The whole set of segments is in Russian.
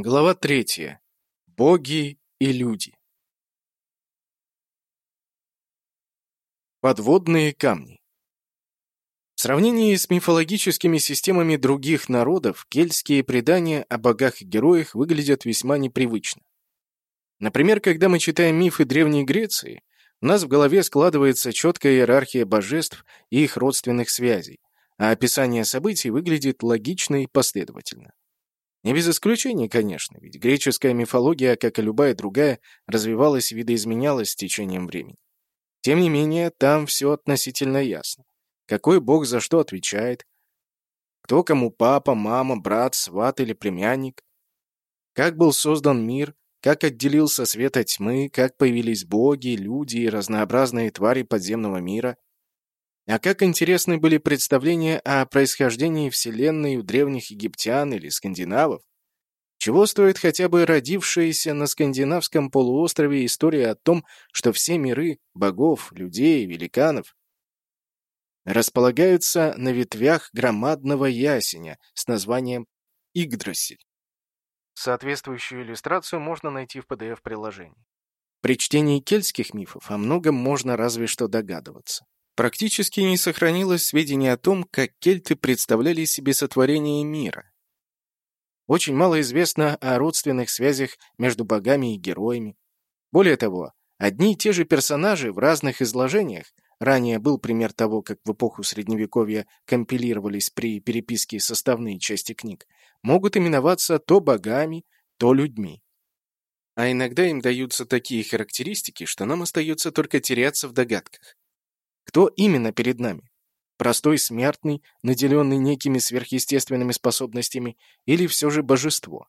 Глава третья. Боги и люди. Подводные камни. В сравнении с мифологическими системами других народов, кельтские предания о богах и героях выглядят весьма непривычно. Например, когда мы читаем мифы Древней Греции, у нас в голове складывается четкая иерархия божеств и их родственных связей, а описание событий выглядит логично и последовательно. Не без исключений, конечно, ведь греческая мифология, как и любая другая, развивалась и видоизменялась с течением времени. Тем не менее, там все относительно ясно. Какой бог за что отвечает, кто кому папа, мама, брат, сват или племянник, как был создан мир, как отделился свет от тьмы, как появились боги, люди и разнообразные твари подземного мира – а как интересны были представления о происхождении Вселенной у древних египтян или скандинавов? Чего стоит хотя бы родившаяся на скандинавском полуострове история о том, что все миры богов, людей, великанов располагаются на ветвях громадного ясеня с названием Игдрасиль. Соответствующую иллюстрацию можно найти в PDF-приложении. При чтении кельтских мифов о многом можно разве что догадываться. Практически не сохранилось сведений о том, как кельты представляли себе сотворение мира. Очень мало известно о родственных связях между богами и героями. Более того, одни и те же персонажи в разных изложениях, ранее был пример того, как в эпоху Средневековья компилировались при переписке составные части книг, могут именоваться то богами, то людьми. А иногда им даются такие характеристики, что нам остается только теряться в догадках. Кто именно перед нами? Простой смертный, наделенный некими сверхъестественными способностями, или все же божество?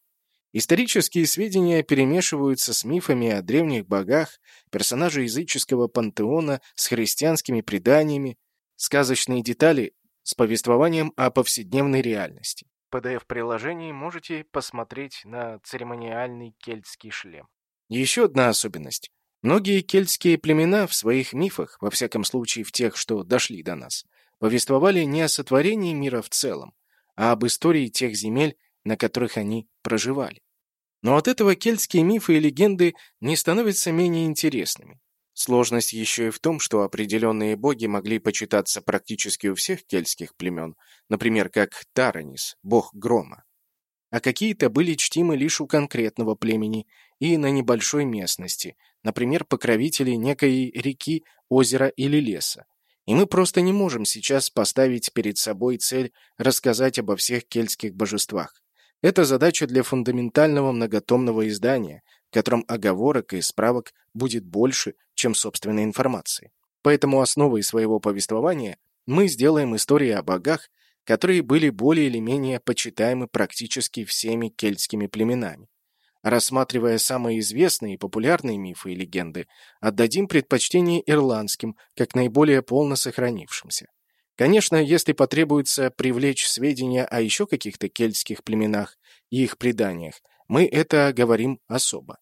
Исторические сведения перемешиваются с мифами о древних богах, персонажи языческого пантеона с христианскими преданиями, сказочные детали с повествованием о повседневной реальности. В PDF-приложении можете посмотреть на церемониальный кельтский шлем. Еще одна особенность. Многие кельтские племена в своих мифах, во всяком случае в тех, что дошли до нас, повествовали не о сотворении мира в целом, а об истории тех земель, на которых они проживали. Но от этого кельтские мифы и легенды не становятся менее интересными. Сложность еще и в том, что определенные боги могли почитаться практически у всех кельтских племен, например, как Таранис, бог грома. А какие-то были чтимы лишь у конкретного племени и на небольшой местности, например, покровители некой реки, озера или леса. И мы просто не можем сейчас поставить перед собой цель рассказать обо всех кельтских божествах. Это задача для фундаментального многотомного издания, в котором оговорок и справок будет больше, чем собственной информации. Поэтому основой своего повествования мы сделаем истории о богах, которые были более или менее почитаемы практически всеми кельтскими племенами. Рассматривая самые известные и популярные мифы и легенды, отдадим предпочтение ирландским, как наиболее полно сохранившимся. Конечно, если потребуется привлечь сведения о еще каких-то кельтских племенах и их преданиях, мы это говорим особо.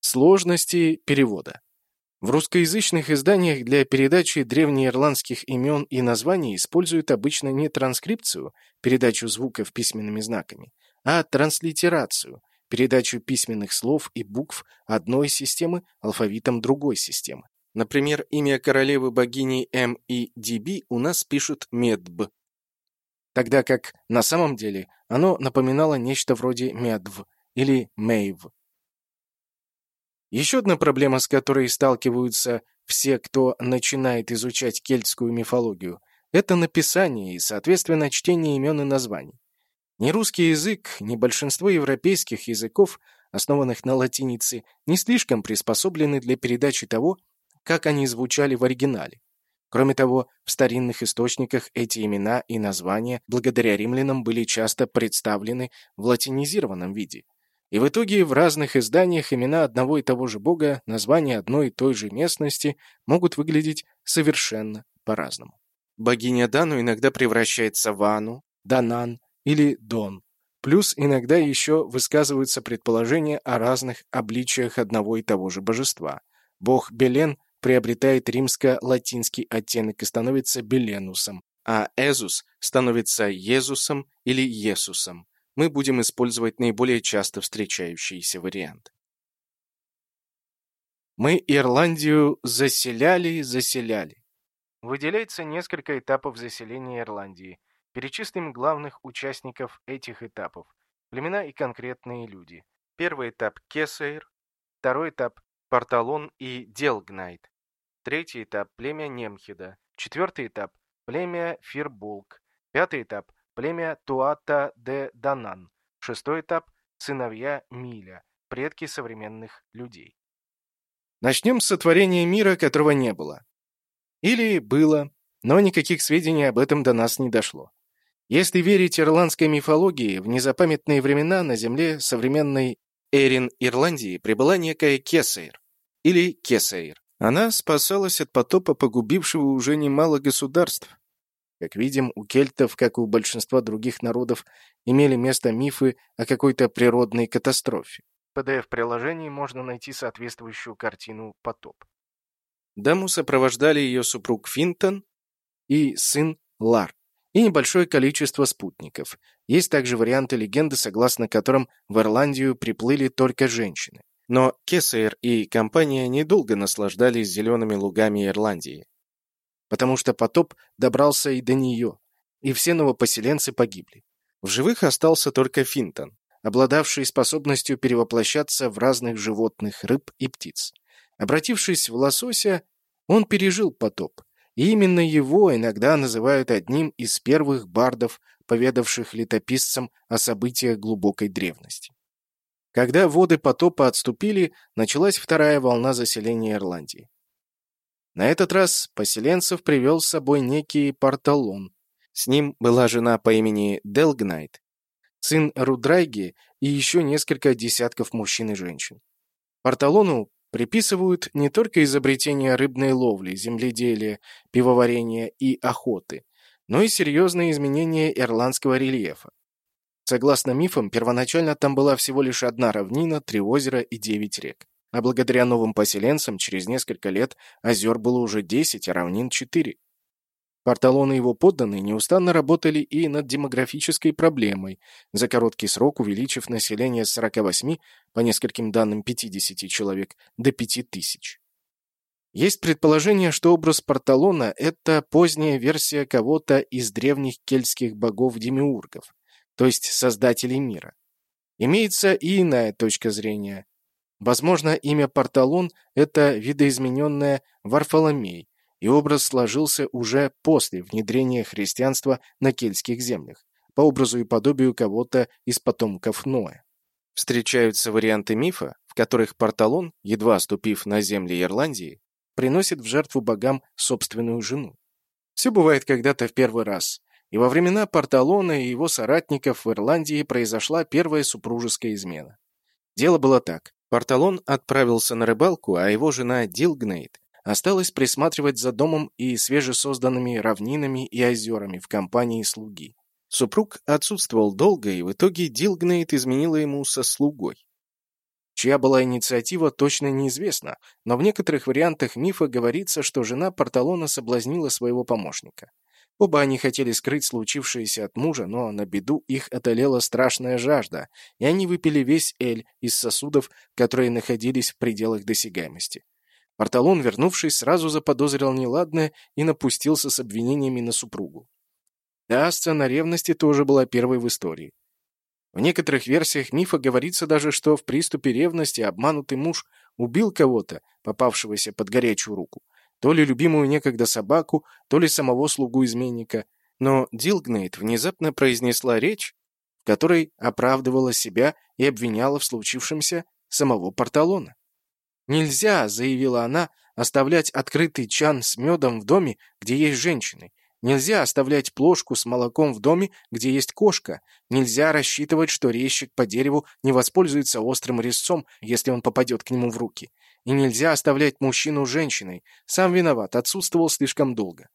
Сложности перевода. В русскоязычных изданиях для передачи древнеирландских имен и названий используют обычно не транскрипцию, передачу звуков письменными знаками, а транслитерацию, передачу письменных слов и букв одной системы алфавитом другой системы. Например, имя королевы-богини М.И.Д.Б. у нас пишут Медб, тогда как на самом деле оно напоминало нечто вроде Медв или Мейв. Еще одна проблема, с которой сталкиваются все, кто начинает изучать кельтскую мифологию, это написание и, соответственно, чтение имен и названий. Ни русский язык, ни большинство европейских языков, основанных на латинице, не слишком приспособлены для передачи того, как они звучали в оригинале. Кроме того, в старинных источниках эти имена и названия благодаря римлянам были часто представлены в латинизированном виде. И в итоге в разных изданиях имена одного и того же бога, названия одной и той же местности могут выглядеть совершенно по-разному. Богиня Дану иногда превращается в Ану, Данан, или Дон. Плюс иногда еще высказываются предположения о разных обличиях одного и того же божества. Бог Белен приобретает римско-латинский оттенок и становится Беленусом, а Эзус становится Езусом или Есусом. Мы будем использовать наиболее часто встречающиеся варианты. Мы Ирландию заселяли, заселяли. Выделяется несколько этапов заселения Ирландии. Перечислим главных участников этих этапов. Племена и конкретные люди. Первый этап – Кесейр. Второй этап – Порталон и Делгнайт. Третий этап – племя Немхида. Четвертый этап – племя Фирбулк. Пятый этап – племя Туата де Данан. Шестой этап – сыновья Миля, предки современных людей. Начнем с сотворения мира, которого не было. Или было, но никаких сведений об этом до нас не дошло. Если верить ирландской мифологии, в незапамятные времена на земле современной Эрин Ирландии прибыла некая Кесейр, или Кесейр. Она спасалась от потопа, погубившего уже немало государств. Как видим, у кельтов, как и у большинства других народов, имели место мифы о какой-то природной катастрофе. В PDF-приложении можно найти соответствующую картину «Потоп». Даму сопровождали ее супруг Финтон и сын Лар, и небольшое количество спутников. Есть также варианты легенды, согласно которым в Ирландию приплыли только женщины. Но Кессер и компания недолго наслаждались зелеными лугами Ирландии, потому что потоп добрался и до нее, и все новопоселенцы погибли. В живых остался только Финтон, обладавший способностью перевоплощаться в разных животных, рыб и птиц. Обратившись в лосося, он пережил потоп, и именно его иногда называют одним из первых бардов, поведавших летописцам о событиях глубокой древности. Когда воды потопа отступили, началась вторая волна заселения Ирландии. На этот раз поселенцев привел с собой некий Порталон. С ним была жена по имени Делгнайт, сын Рудрайги и еще несколько десятков мужчин и женщин. Порталону приписывают не только изобретение рыбной ловли, земледелия, пивоварения и охоты, но и серьезные изменения ирландского рельефа. Согласно мифам, первоначально там была всего лишь одна равнина, три озера и девять рек. А благодаря новым поселенцам через несколько лет озер было уже десять, а равнин четыре. Порталон и его подданные неустанно работали и над демографической проблемой, за короткий срок увеличив население с 48, по нескольким данным 50 человек, до 5000. Есть предположение, что образ Порталона – это поздняя версия кого-то из древних кельтских богов-демиургов, то есть создателей мира. Имеется и иная точка зрения. Возможно, имя Порталон – это видоизмененное Варфоломей, и образ сложился уже после внедрения христианства на кельтских землях, по образу и подобию кого-то из потомков Ноя. Встречаются варианты мифа, в которых Порталон, едва ступив на земли Ирландии, приносит в жертву богам собственную жену. Все бывает когда-то в первый раз, и во времена Порталона и его соратников в Ирландии произошла первая супружеская измена. Дело было так. Порталон отправился на рыбалку, а его жена Дилгнейт Осталось присматривать за домом и свежесозданными равнинами и озерами в компании слуги. Супруг отсутствовал долго, и в итоге Дилгнейт изменила ему со слугой. Чья была инициатива, точно неизвестно, но в некоторых вариантах мифа говорится, что жена Порталона соблазнила своего помощника. Оба они хотели скрыть случившееся от мужа, но на беду их одолела страшная жажда, и они выпили весь эль из сосудов, которые находились в пределах досягаемости. Порталон, вернувшись, сразу заподозрил неладное и напустился с обвинениями на супругу. Да, сцена ревности тоже была первой в истории. В некоторых версиях мифа говорится даже, что в приступе ревности обманутый муж убил кого-то, попавшегося под горячую руку. То ли любимую некогда собаку, то ли самого слугу-изменника. Но Дилгнейт внезапно произнесла речь, в которой оправдывала себя и обвиняла в случившемся самого Порталона. «Нельзя», — заявила она, — «оставлять открытый чан с медом в доме, где есть женщины. Нельзя оставлять плошку с молоком в доме, где есть кошка. Нельзя рассчитывать, что резчик по дереву не воспользуется острым резцом, если он попадет к нему в руки. И нельзя оставлять мужчину женщиной. Сам виноват, отсутствовал слишком долго.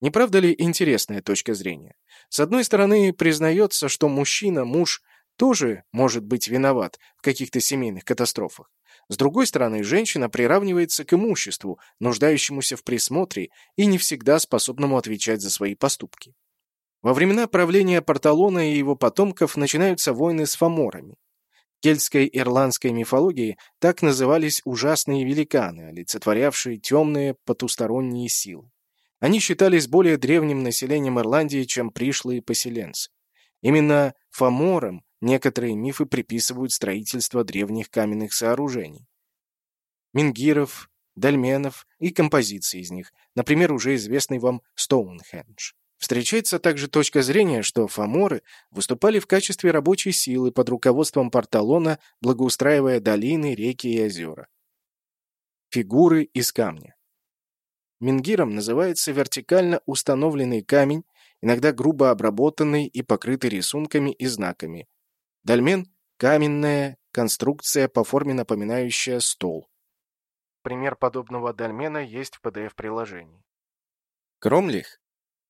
Не правда ли интересная точка зрения? С одной стороны, признается, что мужчина, муж, тоже может быть виноват в каких-то семейных катастрофах. С другой стороны, женщина приравнивается к имуществу, нуждающемуся в присмотре и не всегда способному отвечать за свои поступки. Во времена правления Порталона и его потомков начинаются войны с фаморами. Кельтской ирландской мифологии так назывались ужасные великаны, олицетворявшие темные потусторонние силы. Они считались более древним населением Ирландии, чем пришлые поселенцы. Именно фаморам некоторые мифы приписывают строительство древних каменных сооружений. Мингиров, дольменов и композиции из них, например, уже известный вам Стоунхендж. Встречается также точка зрения, что фаморы выступали в качестве рабочей силы под руководством Порталона, благоустраивая долины, реки и озера. Фигуры из камня. Мингиром называется вертикально установленный камень, иногда грубо обработанный и покрытый рисунками и знаками. Дольмен – каменная конструкция по форме напоминающая стол. Пример подобного дольмена есть в PDF-приложении. Кромлих –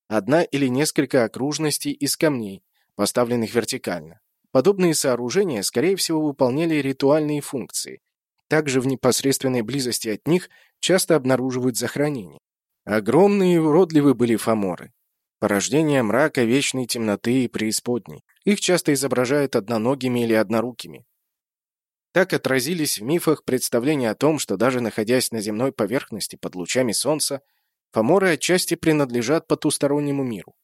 одна или несколько окружностей из камней, поставленных вертикально. Подобные сооружения, скорее всего, выполняли ритуальные функции. Также в непосредственной близости от них часто обнаруживают захоронения. Огромные и уродливы были фаморы. Порождение мрака, вечной темноты и преисподней. Их часто изображают одноногими или однорукими. Так отразились в мифах представления о том, что даже находясь на земной поверхности под лучами солнца, фаморы отчасти принадлежат потустороннему миру.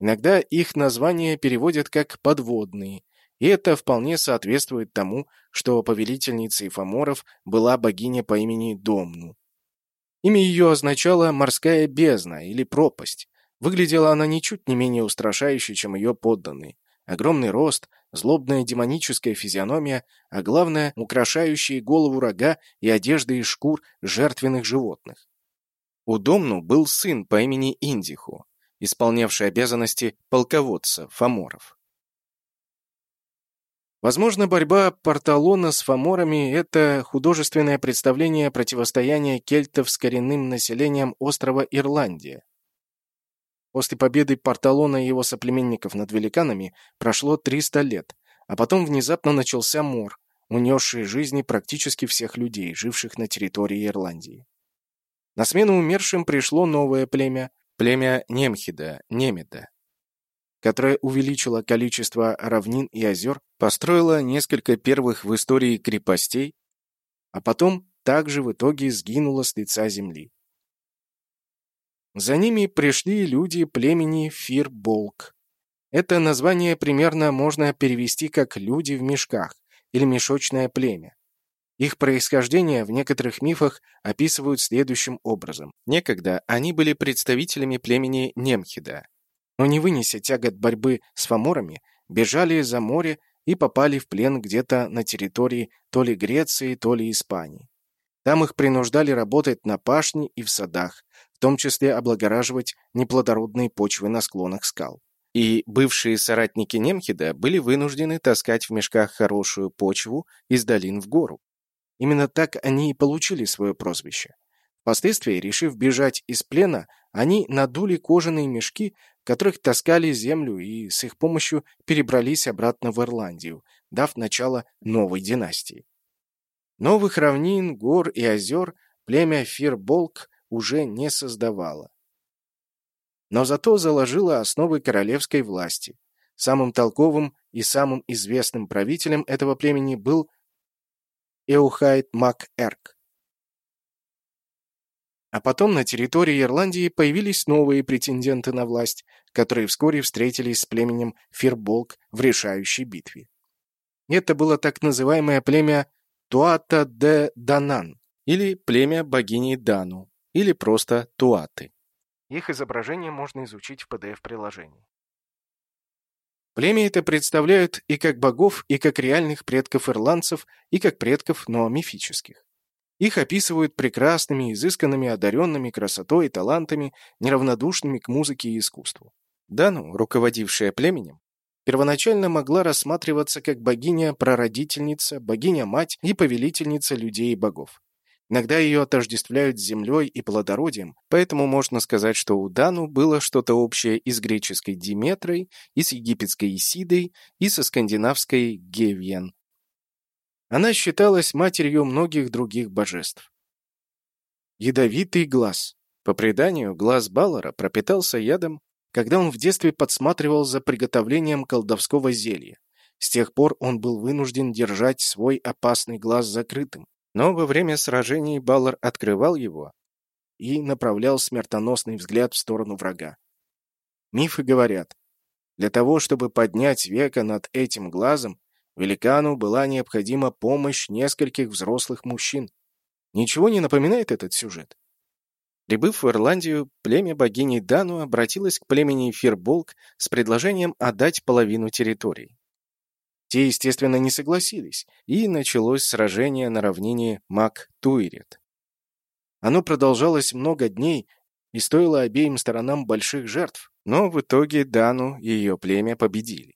Иногда их название переводят как «подводные», и это вполне соответствует тому, что повелительницей фаморов была богиня по имени Домну. Имя ее означало «морская бездна» или «пропасть». Выглядела она ничуть не менее устрашающе, чем ее подданные. Огромный рост, злобная демоническая физиономия, а главное, украшающие голову рога и одежды из шкур жертвенных животных. У Домну был сын по имени Индиху, исполнявший обязанности полководца Фоморов. Возможно, борьба Порталона с фаморами – это художественное представление противостояния кельтов с коренным населением острова Ирландия. После победы Порталона и его соплеменников над великанами прошло 300 лет, а потом внезапно начался мор, унесший жизни практически всех людей, живших на территории Ирландии. На смену умершим пришло новое племя, племя Немхида, Немеда которая увеличила количество равнин и озер, построила несколько первых в истории крепостей, а потом также в итоге сгинула с лица земли. За ними пришли люди племени Фирболк. Это название примерно можно перевести как «люди в мешках» или «мешочное племя». Их происхождение в некоторых мифах описывают следующим образом. Некогда они были представителями племени Немхида, но не вынеся тягот борьбы с фаморами, бежали за море и попали в плен где-то на территории то ли Греции, то ли Испании. Там их принуждали работать на пашне и в садах, в том числе облагораживать неплодородные почвы на склонах скал. И бывшие соратники Немхида были вынуждены таскать в мешках хорошую почву из долин в гору. Именно так они и получили свое прозвище. Впоследствии, решив бежать из плена, они надули кожаные мешки, которых таскали землю и с их помощью перебрались обратно в Ирландию, дав начало новой династии. Новых равнин, гор и озер племя Фирболк уже не создавало. Но зато заложило основы королевской власти. Самым толковым и самым известным правителем этого племени был Эухайт Мак-Эрк. А потом на территории Ирландии появились новые претенденты на власть, которые вскоре встретились с племенем Фирболк в решающей битве. Это было так называемое племя Туата де Данан, или племя богини Дану, или просто Туаты. Их изображение можно изучить в PDF-приложении. Племя это представляют и как богов, и как реальных предков ирландцев, и как предков, но мифических. Их описывают прекрасными, изысканными, одаренными красотой и талантами, неравнодушными к музыке и искусству. Дану, руководившая племенем, первоначально могла рассматриваться как богиня-прародительница, богиня-мать и повелительница людей и богов. Иногда ее отождествляют с землей и плодородием, поэтому можно сказать, что у Дану было что-то общее и с греческой Диметрой, и с египетской Исидой, и со скандинавской Гевьен, она считалась матерью многих других божеств. Ядовитый глаз. По преданию, глаз Баллара пропитался ядом, когда он в детстве подсматривал за приготовлением колдовского зелья. С тех пор он был вынужден держать свой опасный глаз закрытым. Но во время сражений Баллар открывал его и направлял смертоносный взгляд в сторону врага. Мифы говорят, для того, чтобы поднять века над этим глазом, великану была необходима помощь нескольких взрослых мужчин. Ничего не напоминает этот сюжет? Прибыв в Ирландию, племя богини Дану обратилось к племени Фирболк с предложением отдать половину территории. Те, естественно, не согласились, и началось сражение на равнине Мак-Туирет. Оно продолжалось много дней и стоило обеим сторонам больших жертв, но в итоге Дану и ее племя победили.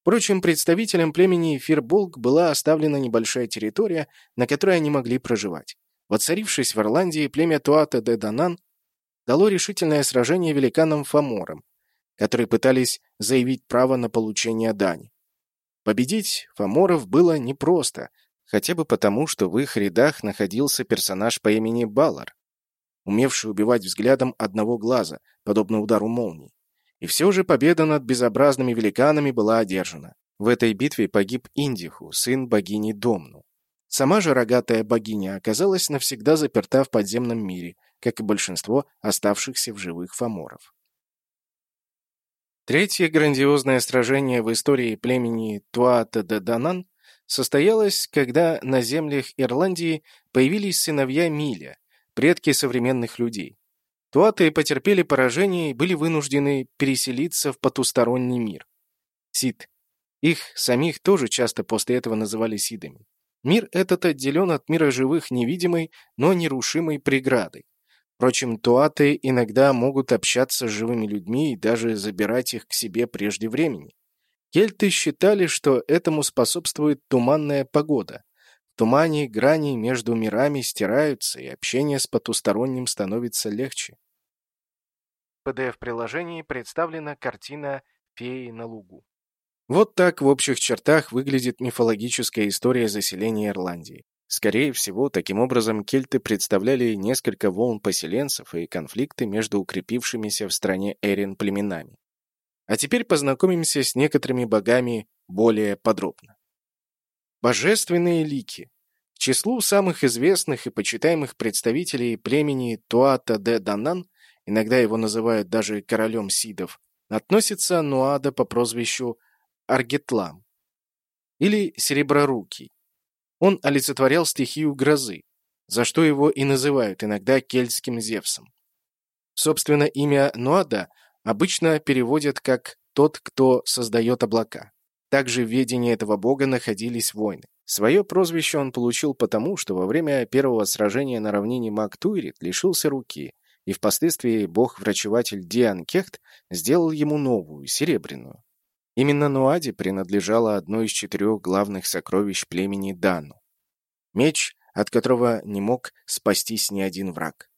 Впрочем, представителям племени Фирболк была оставлена небольшая территория, на которой они могли проживать. Воцарившись в Ирландии, племя Туата де Данан дало решительное сражение великанам-фаморам, которые пытались заявить право на получение дани. Победить фаморов было непросто, хотя бы потому, что в их рядах находился персонаж по имени Баллар, умевший убивать взглядом одного глаза, подобно удару молнии. И все же победа над безобразными великанами была одержана. В этой битве погиб Индиху, сын богини Домну. Сама же рогатая богиня оказалась навсегда заперта в подземном мире, как и большинство оставшихся в живых фаморов. Третье грандиозное сражение в истории племени Туата-де-Данан состоялось, когда на землях Ирландии появились сыновья Миля, предки современных людей. Туаты потерпели поражение и были вынуждены переселиться в потусторонний мир. Сид. Их самих тоже часто после этого называли сидами. Мир этот отделен от мира живых невидимой, но нерушимой преградой. Впрочем, туаты иногда могут общаться с живыми людьми и даже забирать их к себе прежде времени. Кельты считали, что этому способствует туманная погода. В тумане грани между мирами стираются, и общение с потусторонним становится легче. В PDF-приложении представлена картина «Феи на лугу». Вот так в общих чертах выглядит мифологическая история заселения Ирландии. Скорее всего, таким образом кельты представляли несколько волн поселенцев и конфликты между укрепившимися в стране Эрин племенами. А теперь познакомимся с некоторыми богами более подробно. Божественные лики. К числу самых известных и почитаемых представителей племени Туата де Данан, иногда его называют даже королем сидов, относится Нуада по прозвищу Аргетлам или Сереброрукий. Он олицетворял стихию грозы, за что его и называют иногда кельтским Зевсом. Собственно, имя Нуада обычно переводят как «тот, кто создает облака». Также в ведении этого бога находились войны. Свое прозвище он получил потому, что во время первого сражения на равнине Мактуирит лишился руки, и впоследствии бог-врачеватель Диан Кехт сделал ему новую, серебряную. Именно Нуаде принадлежало одно из четырех главных сокровищ племени Дану. Меч, от которого не мог спастись ни один враг.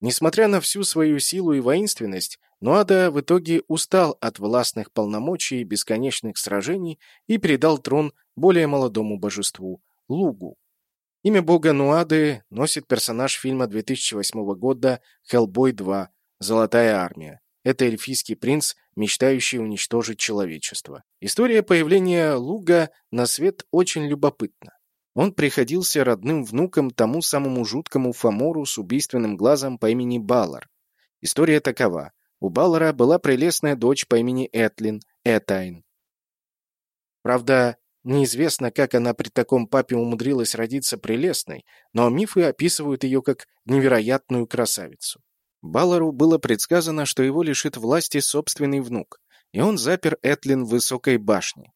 Несмотря на всю свою силу и воинственность, Нуада в итоге устал от властных полномочий и бесконечных сражений и передал трон более молодому божеству – Лугу. Имя бога Нуады носит персонаж фильма 2008 года «Хеллбой 2. Золотая армия». Это эльфийский принц, мечтающий уничтожить человечество. История появления Луга на свет очень любопытна. Он приходился родным внуком тому самому жуткому Фомору с убийственным глазом по имени Балар. История такова. У Балара была прелестная дочь по имени Этлин, Этайн. Правда, неизвестно, как она при таком папе умудрилась родиться прелестной, но мифы описывают ее как невероятную красавицу. Балару было предсказано, что его лишит власти собственный внук, и он запер Этлин в высокой башне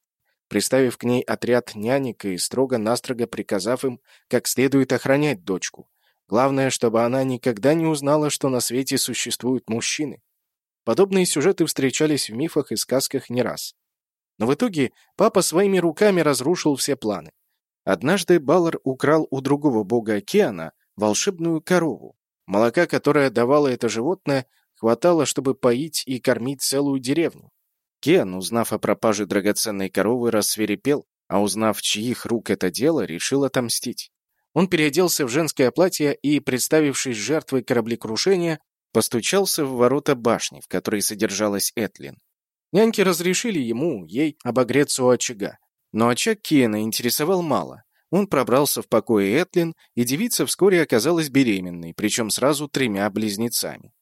приставив к ней отряд нянек и строго-настрого приказав им как следует охранять дочку. Главное, чтобы она никогда не узнала, что на свете существуют мужчины. Подобные сюжеты встречались в мифах и сказках не раз. Но в итоге папа своими руками разрушил все планы. Однажды Баллар украл у другого бога океана волшебную корову. Молока, которое давало это животное, хватало, чтобы поить и кормить целую деревню. Кен, узнав о пропаже драгоценной коровы, рассверепел, а узнав, чьих рук это дело, решил отомстить. Он переоделся в женское платье и, представившись жертвой кораблекрушения, постучался в ворота башни, в которой содержалась Этлин. Няньки разрешили ему, ей, обогреться у очага. Но очаг Киена интересовал мало. Он пробрался в покое Этлин, и девица вскоре оказалась беременной, причем сразу тремя близнецами.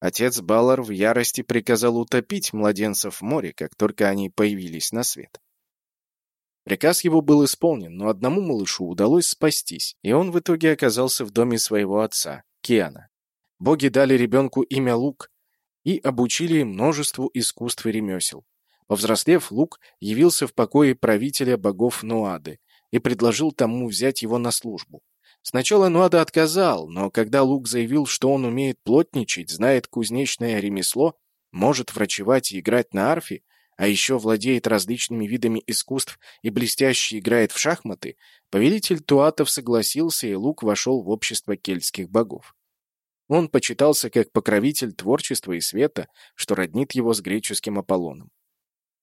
Отец Баллар в ярости приказал утопить младенцев в море, как только они появились на свет. Приказ его был исполнен, но одному малышу удалось спастись, и он в итоге оказался в доме своего отца, Киана. Боги дали ребенку имя Лук и обучили множеству искусств и ремесел. Повзрослев, Лук явился в покое правителя богов Нуады и предложил тому взять его на службу. Сначала Нуада отказал, но когда Лук заявил, что он умеет плотничать, знает кузнечное ремесло, может врачевать и играть на арфе, а еще владеет различными видами искусств и блестяще играет в шахматы, повелитель Туатов согласился, и Лук вошел в общество кельтских богов. Он почитался как покровитель творчества и света, что роднит его с греческим Аполлоном.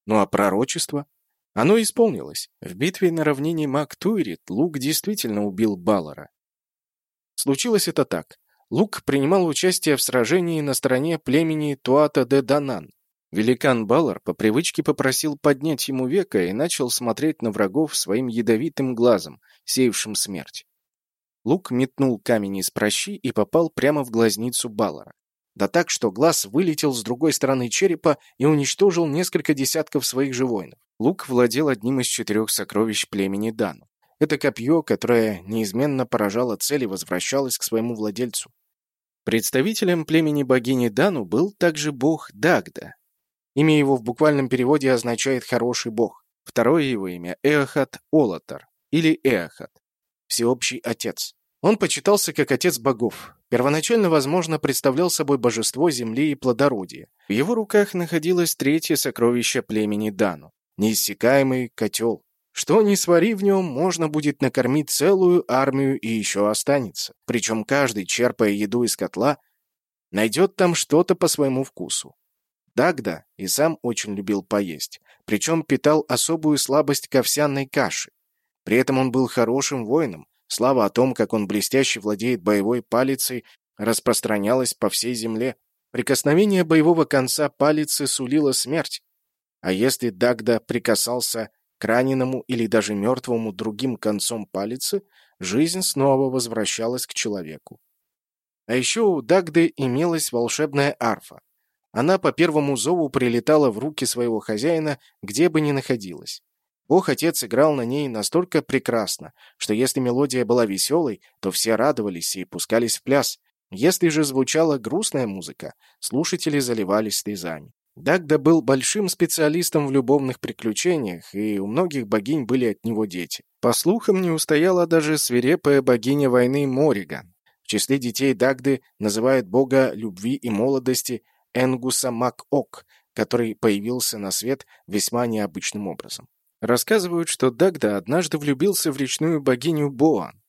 Ну а пророчество? Оно исполнилось. В битве на равнине Мактуирит Лук действительно убил Баллара. Случилось это так. Лук принимал участие в сражении на стороне племени Туата де Данан. Великан Баллар по привычке попросил поднять ему века и начал смотреть на врагов своим ядовитым глазом, сеявшим смерть. Лук метнул камень из прощи и попал прямо в глазницу Баллара. Да так, что глаз вылетел с другой стороны черепа и уничтожил несколько десятков своих же воинов. Лук владел одним из четырех сокровищ племени Дану. Это копье, которое неизменно поражало цель и возвращалось к своему владельцу. Представителем племени богини Дану был также бог Дагда. Имя его в буквальном переводе означает «хороший бог». Второе его имя – Эохат Олатар или Эохат, всеобщий отец. Он почитался как отец богов. Первоначально, возможно, представлял собой божество земли и плодородия. В его руках находилось третье сокровище племени Дану – неиссякаемый котел. Что ни свари в нем, можно будет накормить целую армию и еще останется. Причем каждый, черпая еду из котла, найдет там что-то по своему вкусу. Дагда и сам очень любил поесть, причем питал особую слабость к овсяной каше. При этом он был хорошим воином, Слава о том, как он блестяще владеет боевой палицей, распространялась по всей земле. Прикосновение боевого конца палицы сулило смерть. А если Дагда прикасался к раненому или даже мертвому другим концом палицы, жизнь снова возвращалась к человеку. А еще у Дагды имелась волшебная арфа. Она по первому зову прилетала в руки своего хозяина, где бы ни находилась. Бог-отец играл на ней настолько прекрасно, что если мелодия была веселой, то все радовались и пускались в пляс. Если же звучала грустная музыка, слушатели заливались слезами. Дагда был большим специалистом в любовных приключениях, и у многих богинь были от него дети. По слухам, не устояла даже свирепая богиня войны Мориган. В числе детей Дагды называют бога любви и молодости Энгуса Мак-Ок, который появился на свет весьма необычным образом. Рассказывают, что Дагда однажды влюбился в речную богиню Боан.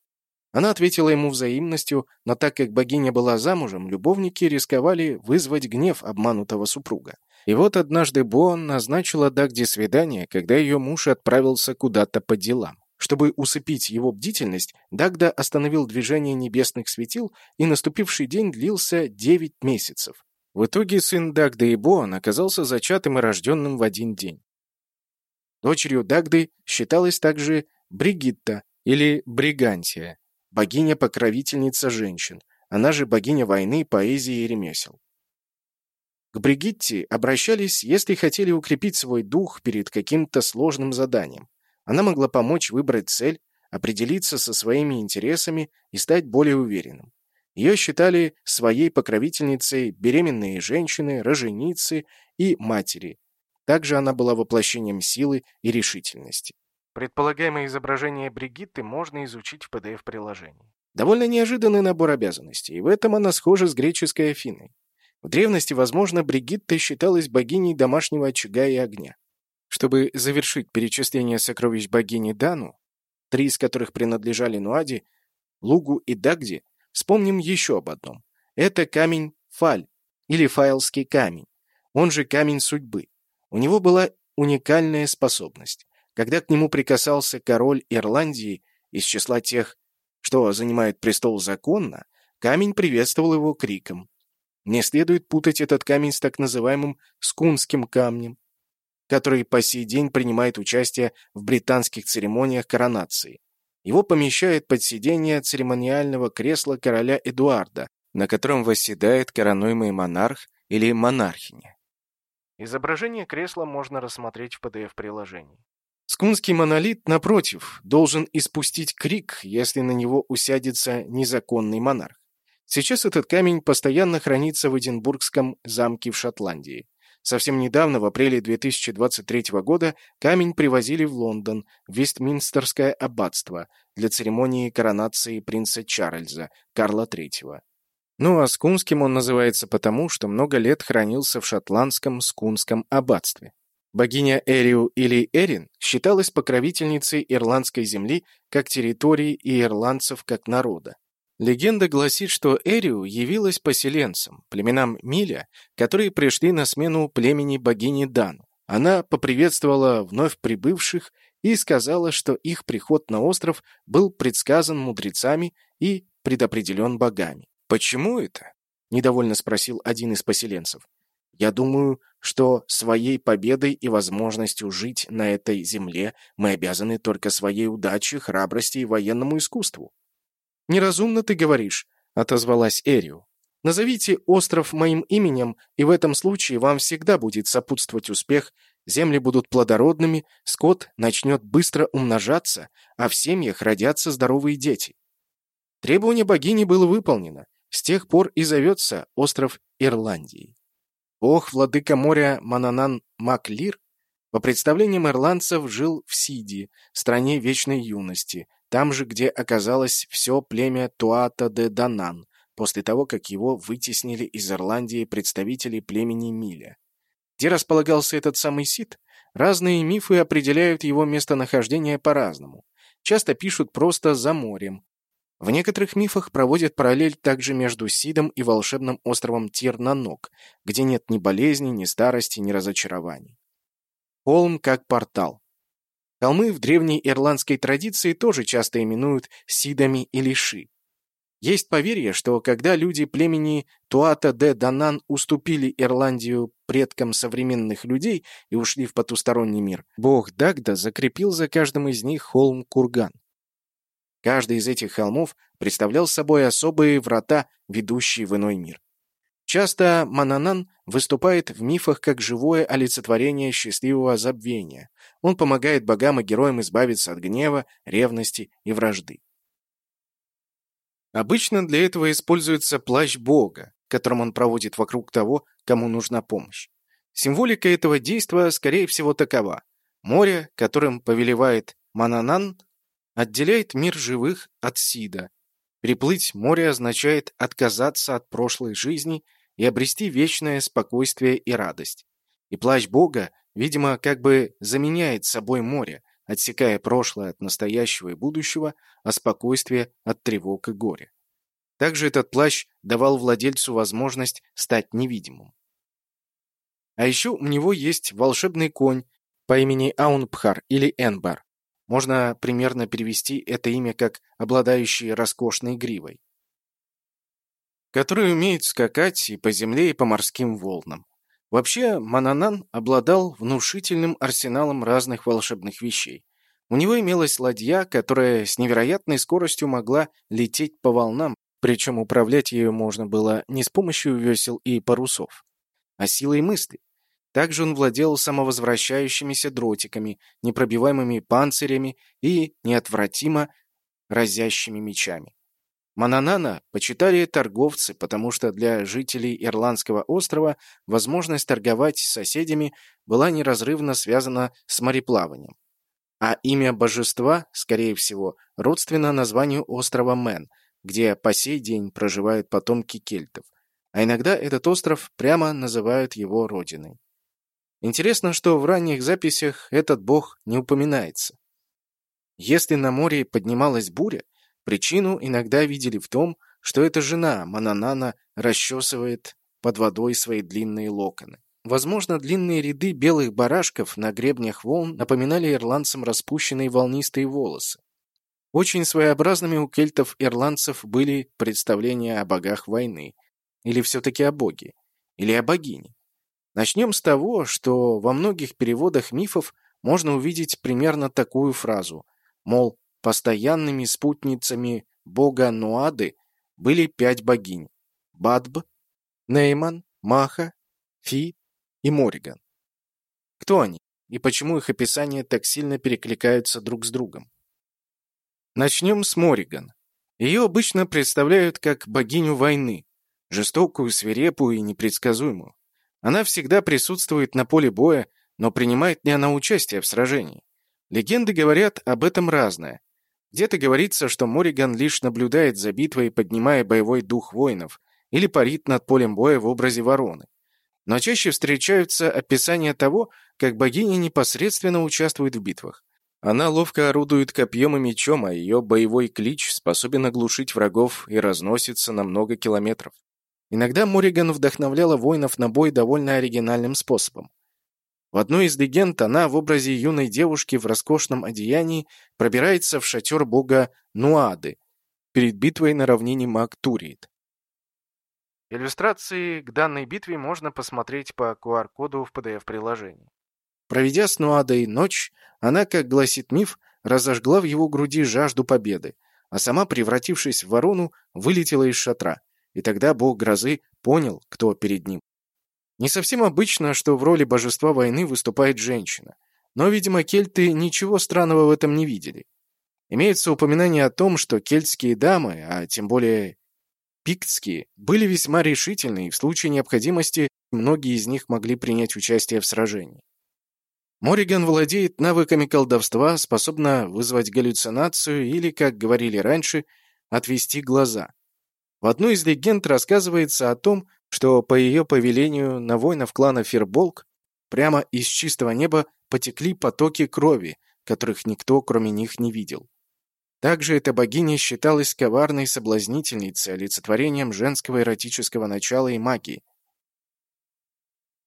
Она ответила ему взаимностью, но так как богиня была замужем, любовники рисковали вызвать гнев обманутого супруга. И вот однажды Боан назначила Дагде свидание, когда ее муж отправился куда-то по делам. Чтобы усыпить его бдительность, Дагда остановил движение небесных светил, и наступивший день длился 9 месяцев. В итоге сын Дагда и Боан оказался зачатым и рожденным в один день. Дочерью Дагды считалась также Бригитта или Бригантия, богиня-покровительница женщин, она же богиня войны, поэзии и ремесел. К Бригитте обращались, если хотели укрепить свой дух перед каким-то сложным заданием. Она могла помочь выбрать цель, определиться со своими интересами и стать более уверенным. Ее считали своей покровительницей беременные женщины, роженицы и матери, также она была воплощением силы и решительности. Предполагаемое изображение Бригитты можно изучить в PDF-приложении. Довольно неожиданный набор обязанностей, и в этом она схожа с греческой Афиной. В древности, возможно, Бригитта считалась богиней домашнего очага и огня. Чтобы завершить перечисление сокровищ богини Дану, три из которых принадлежали Нуаде, Лугу и Дагде, вспомним еще об одном. Это камень Фаль, или Файлский камень, он же камень судьбы. У него была уникальная способность. Когда к нему прикасался король Ирландии из числа тех, что занимают престол законно, камень приветствовал его криком. Не следует путать этот камень с так называемым «скунским камнем», который по сей день принимает участие в британских церемониях коронации. Его помещают под сиденье церемониального кресла короля Эдуарда, на котором восседает коронуемый монарх или монархиня. Изображение кресла можно рассмотреть в PDF-приложении. Скунский монолит, напротив, должен испустить крик, если на него усядется незаконный монарх. Сейчас этот камень постоянно хранится в Эдинбургском замке в Шотландии. Совсем недавно, в апреле 2023 года, камень привозили в Лондон, в Вестминстерское аббатство, для церемонии коронации принца Чарльза, Карла III. Ну а скунским он называется потому, что много лет хранился в шотландском скунском аббатстве. Богиня Эриу или Эрин считалась покровительницей ирландской земли как территории и ирландцев как народа. Легенда гласит, что Эриу явилась поселенцам, племенам Миля, которые пришли на смену племени богини Дану. Она поприветствовала вновь прибывших и сказала, что их приход на остров был предсказан мудрецами и предопределен богами. «Почему это?» — недовольно спросил один из поселенцев. «Я думаю, что своей победой и возможностью жить на этой земле мы обязаны только своей удаче, храбрости и военному искусству. «Неразумно ты говоришь», — отозвалась Эрио. «Назовите остров моим именем, и в этом случае вам всегда будет сопутствовать успех, земли будут плодородными, скот начнет быстро умножаться, а в семьях родятся здоровые дети». Требование богини было выполнено. С тех пор и зовется остров Ирландией. Бог, владыка моря Мананан Маклир, по представлениям ирландцев, жил в Сиди, стране вечной юности, там же, где оказалось все племя Туата де Данан, после того, как его вытеснили из Ирландии представители племени Миля. Где располагался этот самый Сид? Разные мифы определяют его местонахождение по-разному. Часто пишут просто «за морем». В некоторых мифах проводят параллель также между Сидом и волшебным островом Тирнанок, где нет ни болезни, ни старости, ни разочарований. Холм как портал. Холмы в древней ирландской традиции тоже часто именуют Сидами или Ши. Есть поверье, что когда люди племени Туата де Данан уступили Ирландию предкам современных людей и ушли в потусторонний мир, бог Дагда закрепил за каждым из них холм-курган. Каждый из этих холмов представлял собой особые врата, ведущие в иной мир. Часто Мананан выступает в мифах как живое олицетворение счастливого забвения. Он помогает богам и героям избавиться от гнева, ревности и вражды. Обычно для этого используется плащ бога, которым он проводит вокруг того, кому нужна помощь. Символика этого действа, скорее всего, такова. Море, которым повелевает Мананан, отделяет мир живых от Сида. Приплыть море означает отказаться от прошлой жизни – и обрести вечное спокойствие и радость. И плащ Бога, видимо, как бы заменяет собой море, отсекая прошлое от настоящего и будущего, а спокойствие от тревог и горя. Также этот плащ давал владельцу возможность стать невидимым. А еще у него есть волшебный конь по имени Аунпхар или Энбар. Можно примерно перевести это имя как «обладающий роскошной гривой» который умеет скакать и по земле, и по морским волнам. Вообще, Мананан обладал внушительным арсеналом разных волшебных вещей. У него имелась ладья, которая с невероятной скоростью могла лететь по волнам, причем управлять ею можно было не с помощью весел и парусов, а силой мысли. Также он владел самовозвращающимися дротиками, непробиваемыми панцирями и неотвратимо разящими мечами. Мананана почитали торговцы, потому что для жителей Ирландского острова возможность торговать с соседями была неразрывно связана с мореплаванием. А имя божества, скорее всего, родственно названию острова Мэн, где по сей день проживают потомки кельтов. А иногда этот остров прямо называют его родиной. Интересно, что в ранних записях этот бог не упоминается. Если на море поднималась буря, Причину иногда видели в том, что эта жена Мананана расчесывает под водой свои длинные локоны. Возможно, длинные ряды белых барашков на гребнях волн напоминали ирландцам распущенные волнистые волосы. Очень своеобразными у кельтов-ирландцев были представления о богах войны. Или все-таки о боге. Или о богине. Начнем с того, что во многих переводах мифов можно увидеть примерно такую фразу, мол, постоянными спутницами бога Нуады были пять богинь – Бадб, Нейман, Маха, Фи и Мориган. Кто они и почему их описания так сильно перекликаются друг с другом? Начнем с Мориган. Ее обычно представляют как богиню войны, жестокую, свирепую и непредсказуемую. Она всегда присутствует на поле боя, но принимает ли она участие в сражении? Легенды говорят об этом разное. Где-то говорится, что Мориган лишь наблюдает за битвой, поднимая боевой дух воинов, или парит над полем боя в образе вороны. Но чаще встречаются описания того, как богиня непосредственно участвует в битвах. Она ловко орудует копьем и мечом, а ее боевой клич способен оглушить врагов и разносится на много километров. Иногда Мориган вдохновляла воинов на бой довольно оригинальным способом. В одной из легенд она в образе юной девушки в роскошном одеянии пробирается в шатер бога Нуады перед битвой на равнине Мактуриет. Иллюстрации к данной битве можно посмотреть по QR-коду в PDF-приложении. Проведя с Нуадой ночь, она, как гласит миф, разожгла в его груди жажду победы, а сама, превратившись в ворону, вылетела из шатра. И тогда бог грозы понял, кто перед ним. Не совсем обычно, что в роли божества войны выступает женщина. Но, видимо, кельты ничего странного в этом не видели. Имеется упоминание о том, что кельтские дамы, а тем более пиктские, были весьма решительны, и в случае необходимости многие из них могли принять участие в сражении. Мориган владеет навыками колдовства, способна вызвать галлюцинацию или, как говорили раньше, отвести глаза. В одной из легенд рассказывается о том, что по ее повелению на воинов клана Фирболк прямо из чистого неба потекли потоки крови, которых никто, кроме них, не видел. Также эта богиня считалась коварной соблазнительницей, олицетворением женского эротического начала и магии.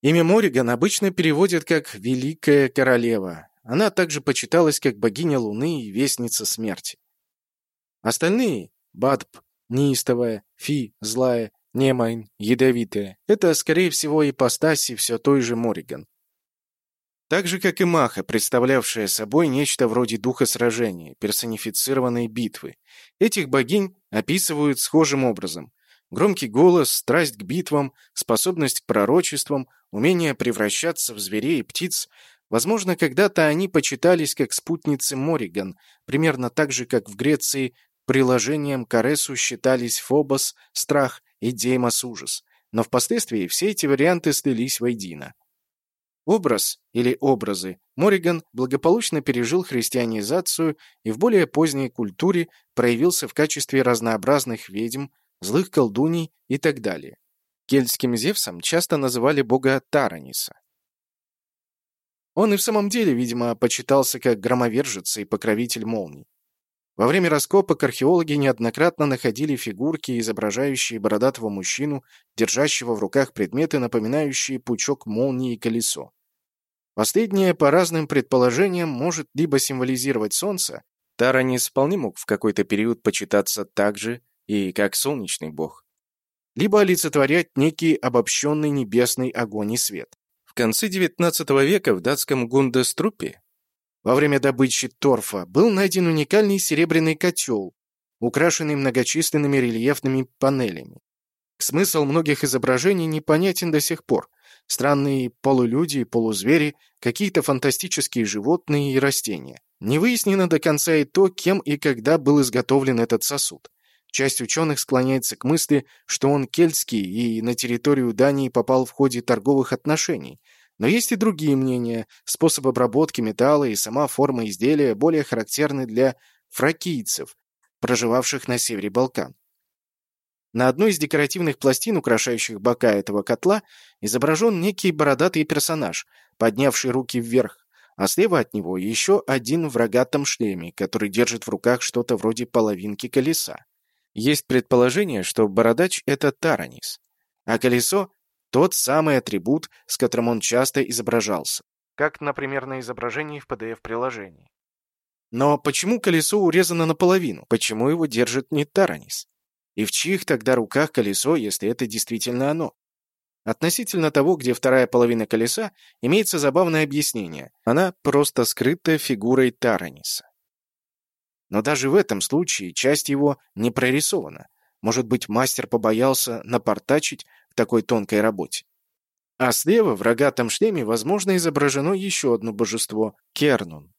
Имя Мориган обычно переводят как «Великая Королева». Она также почиталась как богиня Луны и Вестница Смерти. Остальные — Бадб, неистовая, Фи, злая, Немайн, ядовитая — это, скорее всего, ипостаси все той же Мориган. Так же, как и Маха, представлявшая собой нечто вроде духа сражения, персонифицированной битвы. Этих богинь описывают схожим образом. Громкий голос, страсть к битвам, способность к пророчествам, умение превращаться в зверей и птиц. Возможно, когда-то они почитались как спутницы Мориган, примерно так же, как в Греции приложением к Аресу считались Фобос, Страх и Деймос, Ужас. Но впоследствии все эти варианты слились воедино. Образ или образы Мориган благополучно пережил христианизацию и в более поздней культуре проявился в качестве разнообразных ведьм, злых колдуний и так далее. Кельтским Зевсом часто называли бога Тараниса. Он и в самом деле, видимо, почитался как громовержец и покровитель молний. Во время раскопок археологи неоднократно находили фигурки, изображающие бородатого мужчину, держащего в руках предметы, напоминающие пучок молнии и колесо. Последнее, по разным предположениям, может либо символизировать солнце, Таранис вполне мог в какой-то период почитаться также и как солнечный бог, либо олицетворять некий обобщенный небесный огонь и свет. В конце XIX века в датском Гундеструпе во время добычи торфа был найден уникальный серебряный котел, украшенный многочисленными рельефными панелями. Смысл многих изображений непонятен до сих пор. Странные полулюди, полузвери, какие-то фантастические животные и растения. Не выяснено до конца и то, кем и когда был изготовлен этот сосуд. Часть ученых склоняется к мысли, что он кельтский и на территорию Дании попал в ходе торговых отношений. Но есть и другие мнения. Способ обработки металла и сама форма изделия более характерны для фракийцев, проживавших на севере Балкан. На одной из декоративных пластин, украшающих бока этого котла, изображен некий бородатый персонаж, поднявший руки вверх, а слева от него еще один в рогатом шлеме, который держит в руках что-то вроде половинки колеса. Есть предположение, что бородач — это Таранис, а колесо — тот самый атрибут, с которым он часто изображался, как, например, на изображении в PDF-приложении. Но почему колесо урезано наполовину? Почему его держит не Таранис? И в чьих тогда руках колесо, если это действительно оно? Относительно того, где вторая половина колеса, имеется забавное объяснение. Она просто скрыта фигурой Тараниса. Но даже в этом случае часть его не прорисована. Может быть, мастер побоялся напортачить в такой тонкой работе. А слева, в рогатом шлеме, возможно, изображено еще одно божество — Кернун.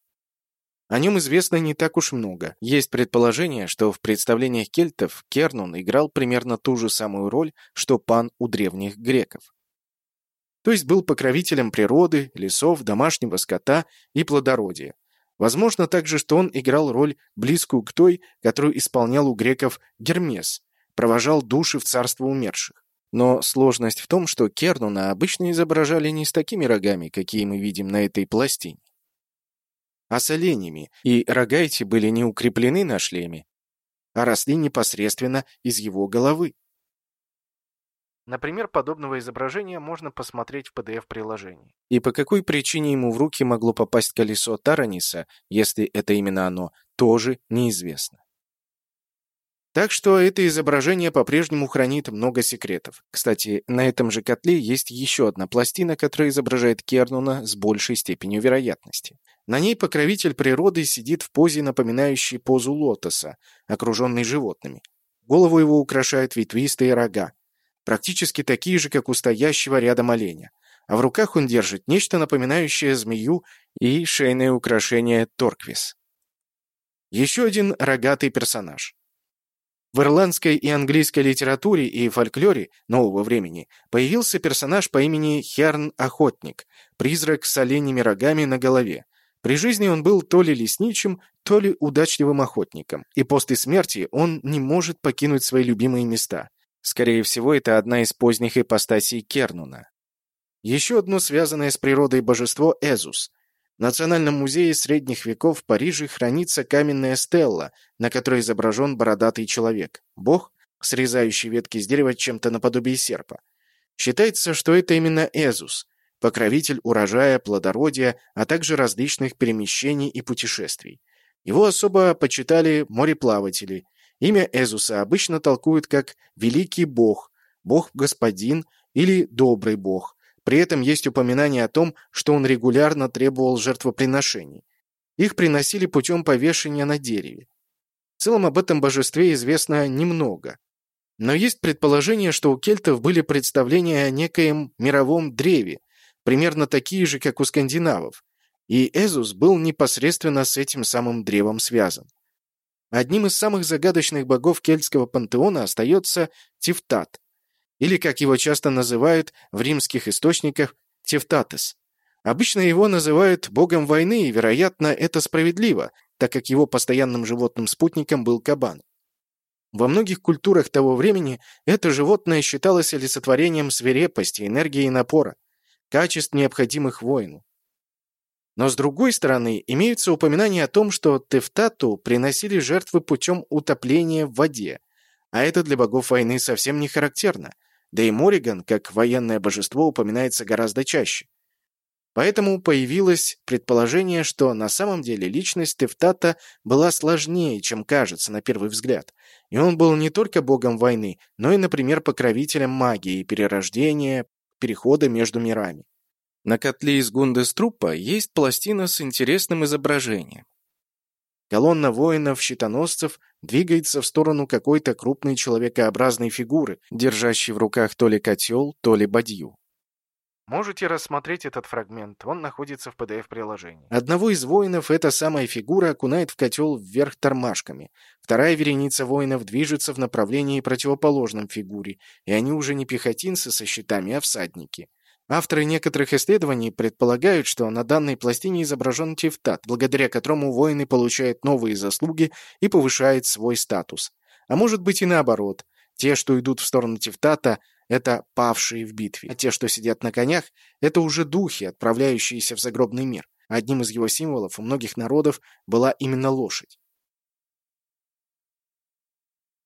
О нем известно не так уж много. Есть предположение, что в представлениях кельтов Кернун играл примерно ту же самую роль, что Пан у древних греков. То есть был покровителем природы, лесов, домашнего скота и плодородия. Возможно также, что он играл роль, близкую к той, которую исполнял у греков Гермес, провожал души в царство умерших. Но сложность в том, что Кернуна обычно изображали не с такими рогами, какие мы видим на этой пластине а с оленями, и рога эти были не укреплены на шлеме, а росли непосредственно из его головы. Например, подобного изображения можно посмотреть в PDF-приложении. И по какой причине ему в руки могло попасть колесо Тараниса, если это именно оно, тоже неизвестно. Так что это изображение по-прежнему хранит много секретов. Кстати, на этом же котле есть еще одна пластина, которая изображает Кернуна с большей степенью вероятности. На ней покровитель природы сидит в позе, напоминающей позу лотоса, окруженный животными. Голову его украшают ветвистые рога, практически такие же, как у стоящего рядом оленя. А в руках он держит нечто напоминающее змею и шейное украшение торквис. Еще один рогатый персонаж. В ирландской и английской литературе и фольклоре нового времени появился персонаж по имени Херн-охотник, призрак с оленями рогами на голове. При жизни он был то ли лесничим, то ли удачливым охотником, и после смерти он не может покинуть свои любимые места. Скорее всего, это одна из поздних ипостасей Кернуна. Еще одно связанное с природой божество – Эзус. В Национальном музее средних веков в Париже хранится каменная стелла, на которой изображен бородатый человек. Бог, срезающий ветки с дерева чем-то наподобие серпа. Считается, что это именно Эзус, покровитель урожая, плодородия, а также различных перемещений и путешествий. Его особо почитали мореплаватели. Имя Эзуса обычно толкуют как «великий бог», «бог-господин» или «добрый бог». При этом есть упоминание о том, что он регулярно требовал жертвоприношений. Их приносили путем повешения на дереве. В целом об этом божестве известно немного. Но есть предположение, что у кельтов были представления о некоем мировом древе, примерно такие же, как у скандинавов, и Эзус был непосредственно с этим самым древом связан. Одним из самых загадочных богов кельтского пантеона остается Тифтат, или, как его часто называют в римских источниках, Тефтатес. Обычно его называют богом войны, и, вероятно, это справедливо, так как его постоянным животным спутником был кабан. Во многих культурах того времени это животное считалось олицетворением свирепости, энергии и напора качеств, необходимых воину. Но с другой стороны, имеются упоминания о том, что Тефтату приносили жертвы путем утопления в воде, а это для богов войны совсем не характерно, да и Мориган, как военное божество, упоминается гораздо чаще. Поэтому появилось предположение, что на самом деле личность Тефтата была сложнее, чем кажется на первый взгляд, и он был не только богом войны, но и, например, покровителем магии, перерождения, перехода между мирами. На котле из Гундеструпа есть пластина с интересным изображением. Колонна воинов-щитоносцев двигается в сторону какой-то крупной человекообразной фигуры, держащей в руках то ли котел, то ли бадью. Можете рассмотреть этот фрагмент, он находится в PDF-приложении. Одного из воинов эта самая фигура окунает в котел вверх тормашками. Вторая вереница воинов движется в направлении противоположном фигуре, и они уже не пехотинцы со щитами, а всадники. Авторы некоторых исследований предполагают, что на данной пластине изображен Тевтат, благодаря которому воины получают новые заслуги и повышают свой статус. А может быть и наоборот. Те, что идут в сторону Тевтата, это павшие в битве. А те, что сидят на конях, это уже духи, отправляющиеся в загробный мир. Одним из его символов у многих народов была именно лошадь.